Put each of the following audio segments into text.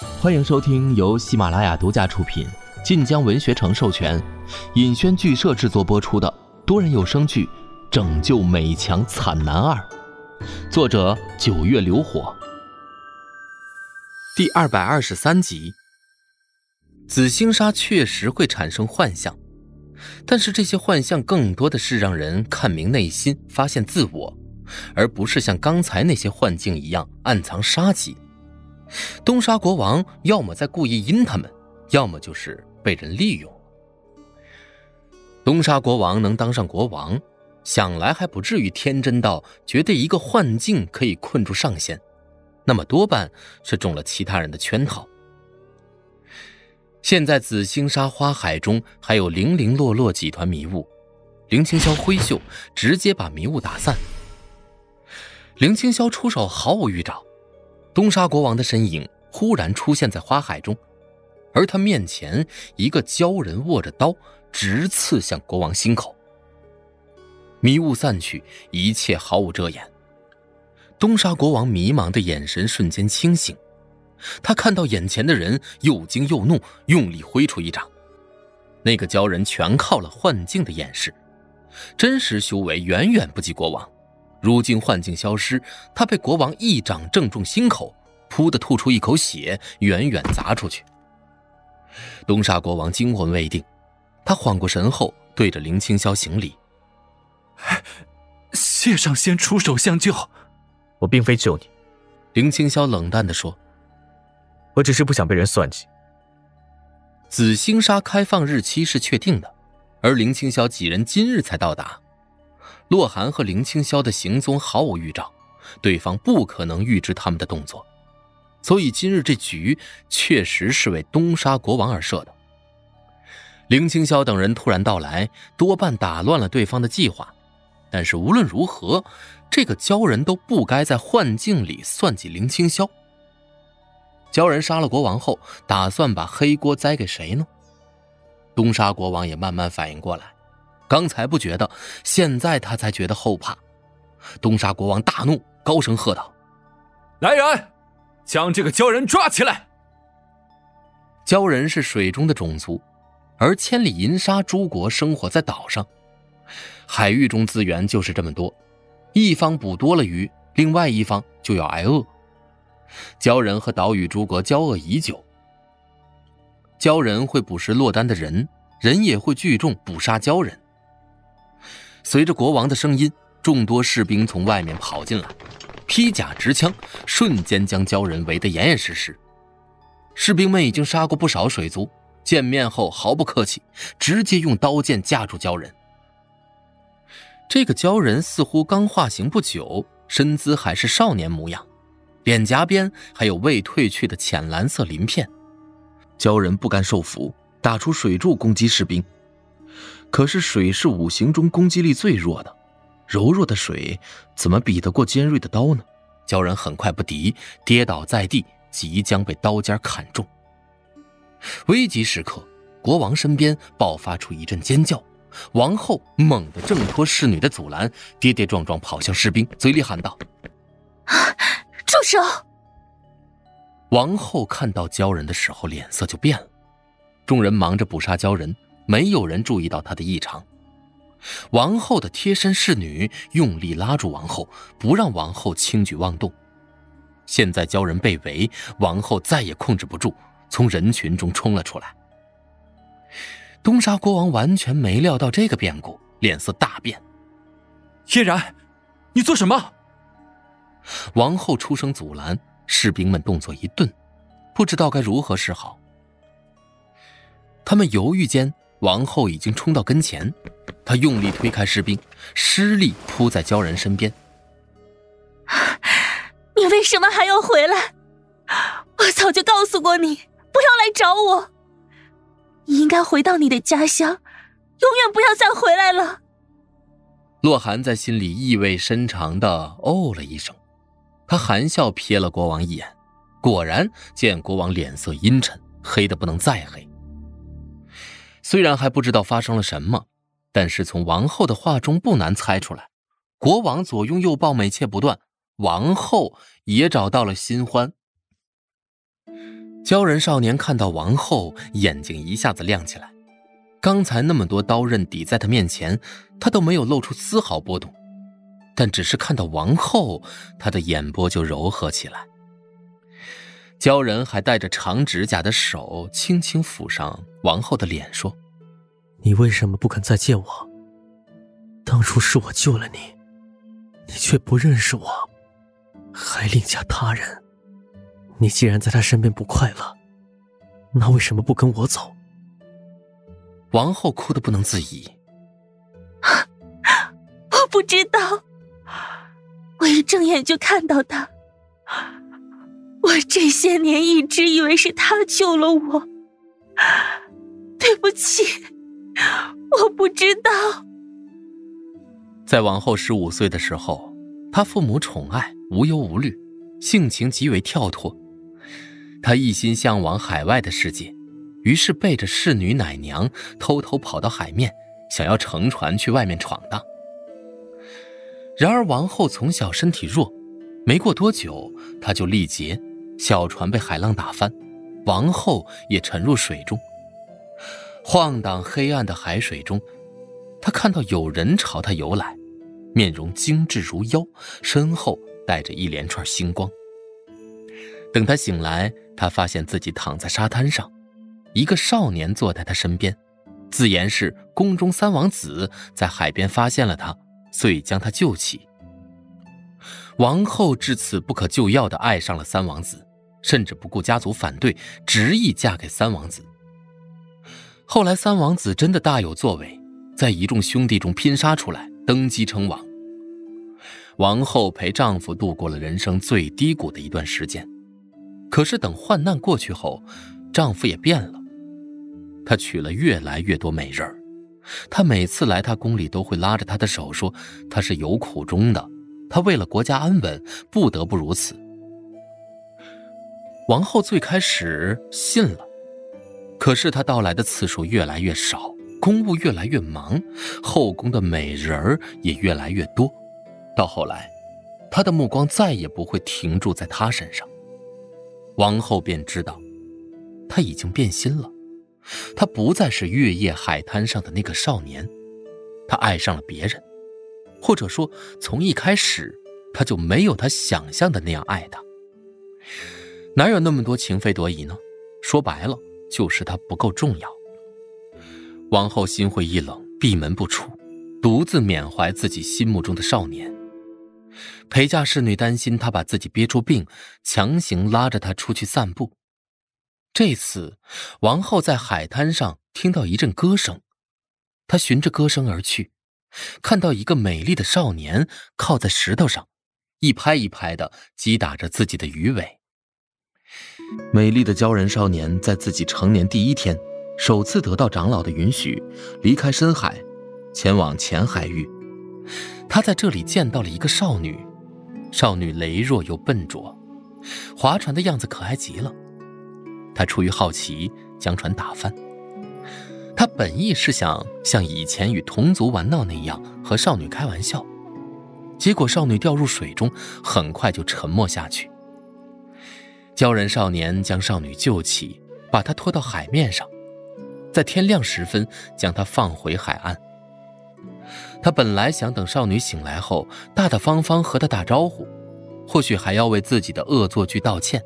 欢迎收听由喜马拉雅独家出品、晋江文学城授权、尹轩剧社制作播出的多人有声剧《拯救美强惨男二》，作者九月流火。第二百二十三集。紫星沙确实会产生幻象，但是这些幻象更多的是让人看明内心、发现自我，而不是像刚才那些幻境一样暗藏杀机。东沙国王要么在故意阴他们，要么就是被人利用。东沙国王能当上国王，想来还不至于天真到觉得一个幻境可以困住上仙，那么多半是中了其他人的圈套。现在紫星沙花海中还有零零落落几团迷雾，林青霄挥袖直接把迷雾打散。林青霄出手毫无预兆，东沙国王的身影忽然出现在花海中，而他面前一个鲛人握着刀直刺向国王心口。迷雾散去，一切毫无遮掩。东沙国王迷茫的眼神瞬间清醒。他看到眼前的人，又惊又怒，用力挥出一掌。那个鲛人全靠了幻境的掩饰，真实修为远远不及国王。如今幻境消失，他被国王一掌正中心口，噗的吐出一口血，远远砸出去。东沙国王惊魂未定，他缓过神后，对着林青霄行礼：“谢上仙出手相救。”我并非救你，林青霄冷淡地说。我只是不想被人算计。紫星沙开放日期是确定的，而林青霄几人今日才到达。洛寒和林青霄的行踪毫无预兆，对方不可能预知他们的动作，所以今日这局确实是为东沙国王而设的。林青霄等人突然到来，多半打乱了对方的计划。但是无论如何，这个鲛人都不该在幻境里算计林青霄。鲛人杀了国王后，打算把黑锅栽给谁呢？东沙国王也慢慢反应过来，刚才不觉得，现在他才觉得后怕。东沙国王大怒，高声喝道：“来人，将这个鲛人抓起来！”鲛人是水中的种族，而千里银沙诸国生活在岛上，海域中资源就是这么多，一方捕多了鱼，另外一方就要挨饿。鲛人和岛屿诸国交恶已久。鲛人会捕食落单的人，人也会聚众捕杀鲛人。随着国王的声音，众多士兵从外面跑进来，披甲执枪，瞬间将鲛人围得严严实实。士兵们已经杀过不少水族，见面后毫不客气，直接用刀剑架住鲛人。这个鲛人似乎刚化形不久，身姿还是少年模样。脸颊边还有未褪去的浅蓝色鳞片，鲛人不甘受服，打出水柱攻击士兵。可是水是五行中攻击力最弱的，柔弱的水怎么比得过尖锐的刀呢？鲛人很快不敌，跌倒在地，即将被刀尖砍中。危急时刻，国王身边爆发出一阵尖叫，王后猛地挣脱侍女的阻拦，跌跌撞撞跑向士兵，嘴里喊道。啊住手！王后看到鲛人的时候，脸色就变了。众人忙着捕杀鲛人，没有人注意到他的异常。王后的贴身侍女用力拉住王后，不让王后轻举妄动。现在鲛人被围，王后再也控制不住，从人群中冲了出来。东沙国王完全没料到这个变故，脸色大变。嫣然，你做什么？王后出声阻拦，士兵们动作一顿，不知道该如何是好。他们犹豫间，王后已经冲到跟前，她用力推开士兵，施力扑在鲛人身边。你为什么还要回来？我早就告诉过你，不要来找我。你应该回到你的家乡，永远不要再回来了。洛寒在心里意味深长的哦了一声。他含笑瞥了国王一眼，果然见国王脸色阴沉，黑的不能再黑。虽然还不知道发生了什么，但是从王后的话中不难猜出来，国王左拥右抱，美妾不断，王后也找到了新欢。鲛人少年看到王后，眼睛一下子亮起来。刚才那么多刀刃抵在他面前，他都没有露出丝毫波动，但只是看到王后，他的眼波就柔和起来。鲛人还带着长指甲的手轻轻抚上王后的脸，说：“你为什么不肯再见我？当初是我救了你，你却不认识我，还另嫁他人。你既然在他身边不快乐，那为什么不跟我走？”王后哭得不能自已。我不知道，我一睁眼就看到他。我这些年一直以为是他救了我。对不起，我不知道。在王后十五岁的时候，她父母宠爱，无忧无虑，性情极为跳脱。她一心向往海外的世界。于是背着侍女奶娘，偷偷跑到海面，想要乘船去外面闯荡。然而王后从小身体弱，没过多久她就力竭，小船被海浪打翻，王后也沉入水中。晃荡黑暗的海水中，她看到有人朝她游来，面容精致如妖，身后带着一连串星光。等她醒来，她发现自己躺在沙滩上。一个少年坐在他身边，自言是宫中三王子在海边发现了他，遂将他救起。王后至此不可救药的爱上了三王子，甚至不顾家族反对，执意嫁给三王子。后来三王子真的大有作为，在一众兄弟中拼杀出来，登基称王。王后陪丈夫度过了人生最低谷的一段时间，可是等患难过去后，丈夫也变了。他娶了越来越多美人儿，他每次来他宫里都会拉着她的手说：“他是有苦衷的，他为了国家安稳不得不如此。”王后最开始信了，可是他到来的次数越来越少，公务越来越忙，后宫的美人也越来越多，到后来，他的目光再也不会停住在他身上。王后便知道，他已经变心了。他不再是月夜海滩上的那个少年，他爱上了别人，或者说，从一开始他就没有他想象的那样爱他。哪有那么多情非得已呢？说白了，就是他不够重要。王后心灰意冷，闭门不出，独自缅怀自己心目中的少年。陪嫁侍女担心他把自己憋出病，强行拉着他出去散步。这次，王后在海滩上听到一阵歌声，她循着歌声而去，看到一个美丽的少年靠在石头上，一拍一拍的击打着自己的鱼尾。美丽的鲛人少年在自己成年第一天，首次得到长老的允许，离开深海，前往浅海域。他在这里见到了一个少女，少女羸弱又笨拙，划船的样子可爱极了。他出于好奇，将船打翻。他本意是想像以前与同族玩闹那样和少女开玩笑，结果少女掉入水中，很快就沉没下去。鲛人少年将少女救起，把她拖到海面上，在天亮时分将她放回海岸。他本来想等少女醒来后，大大方方和她打招呼，或许还要为自己的恶作剧道歉。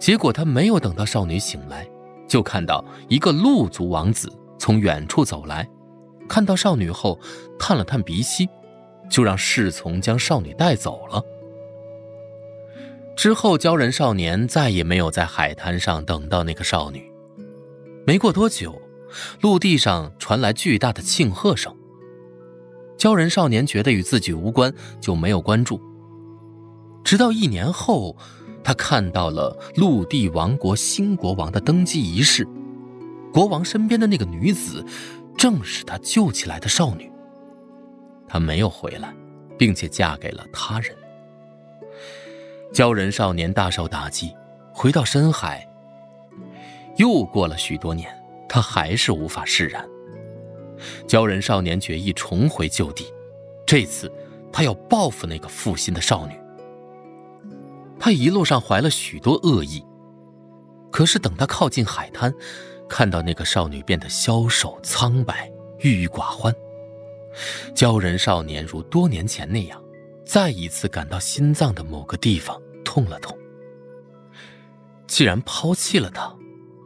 结果他没有等到少女醒来，就看到一个鹿族王子从远处走来，看到少女后，探了探鼻息，就让侍从将少女带走了。之后，鲛人少年再也没有在海滩上等到那个少女。没过多久，陆地上传来巨大的庆贺声。鲛人少年觉得与自己无关，就没有关注。直到一年后。他看到了陆地王国新国王的登基仪式，国王身边的那个女子，正是他救起来的少女。她没有回来，并且嫁给了他人。鲛人少年大受打击，回到深海。又过了许多年，他还是无法释然。鲛人少年决意重回旧地，这次他要报复那个负心的少女。他一路上怀了许多恶意。可是等他靠近海滩，看到那个少女变得消瘦苍白、郁郁寡欢，鲛人少年如多年前那样，再一次感到心脏的某个地方痛了痛。既然抛弃了他，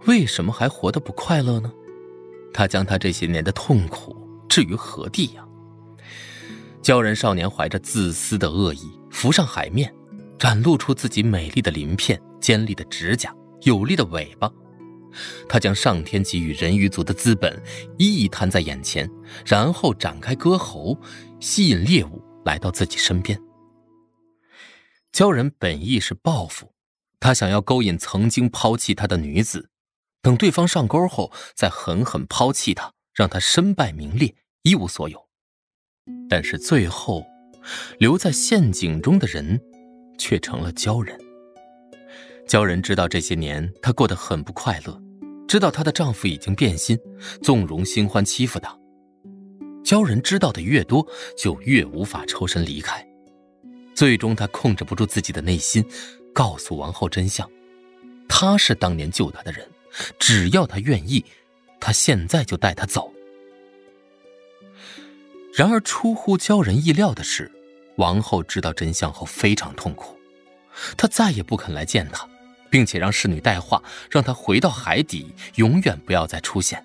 为什么还活得不快乐呢？他将他这些年的痛苦置于何地呀？鲛人少年怀着自私的恶意浮上海面，展露出自己美丽的鳞片、尖利的指甲。有力的尾巴，他将上天给予人鱼族的资本一一摊在眼前，然后展开割喉，吸引猎物来到自己身边。鲛人本意是报复，他想要勾引曾经抛弃他的女子，等对方上钩后再狠狠抛弃他，让他身败名裂，一无所有。但是最后，留在陷阱中的人，却成了鲛人。鲛人知道这些年她过得很不快乐，知道她的丈夫已经变心，纵容新欢欺负她。鲛人知道的越多，就越无法抽身离开。最终，他控制不住自己的内心，告诉王后真相：他是当年救她的人，只要他愿意，他现在就带她走。然而，出乎鲛人意料的是，王后知道真相后非常痛苦，她再也不肯来见他。并且让侍女带话，让他回到海底，永远不要再出现。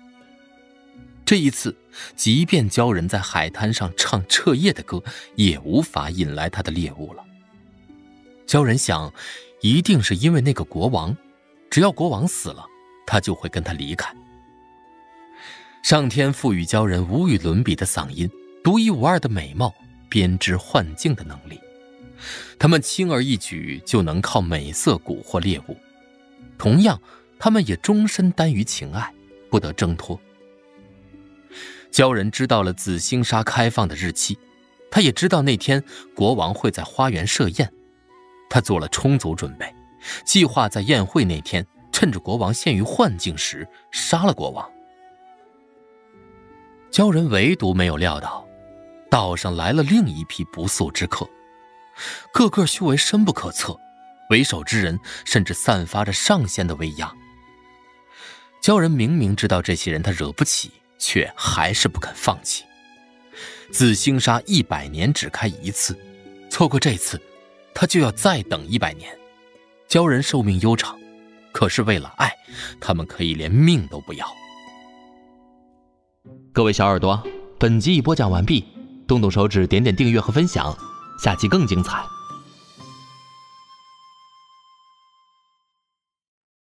这一次，即便鲛人在海滩上唱彻夜的歌，也无法引来他的猎物了。鲛人想，一定是因为那个国王，只要国王死了，他就会跟他离开。上天赋予鲛人无与伦比的嗓音、独一无二的美貌、编织幻境的能力。他们轻而易举就能靠美色蛊惑猎物，同样，他们也终身耽于情爱，不得挣脱。鲛人知道了紫星沙开放的日期，他也知道那天国王会在花园设宴，他做了充足准备，计划在宴会那天，趁着国王陷于幻境时杀了国王。鲛人唯独没有料到，岛上来了另一批不速之客。个个修为深不可测，为首之人甚至散发着上仙的威压。鲛人明明知道这些人他惹不起，却还是不肯放弃。紫星沙一百年只开一次，错过这次，他就要再等一百年。鲛人寿命悠长，可是为了爱，他们可以连命都不要。各位小耳朵，本集已播讲完毕，动动手指，点点订阅和分享。下期更精彩。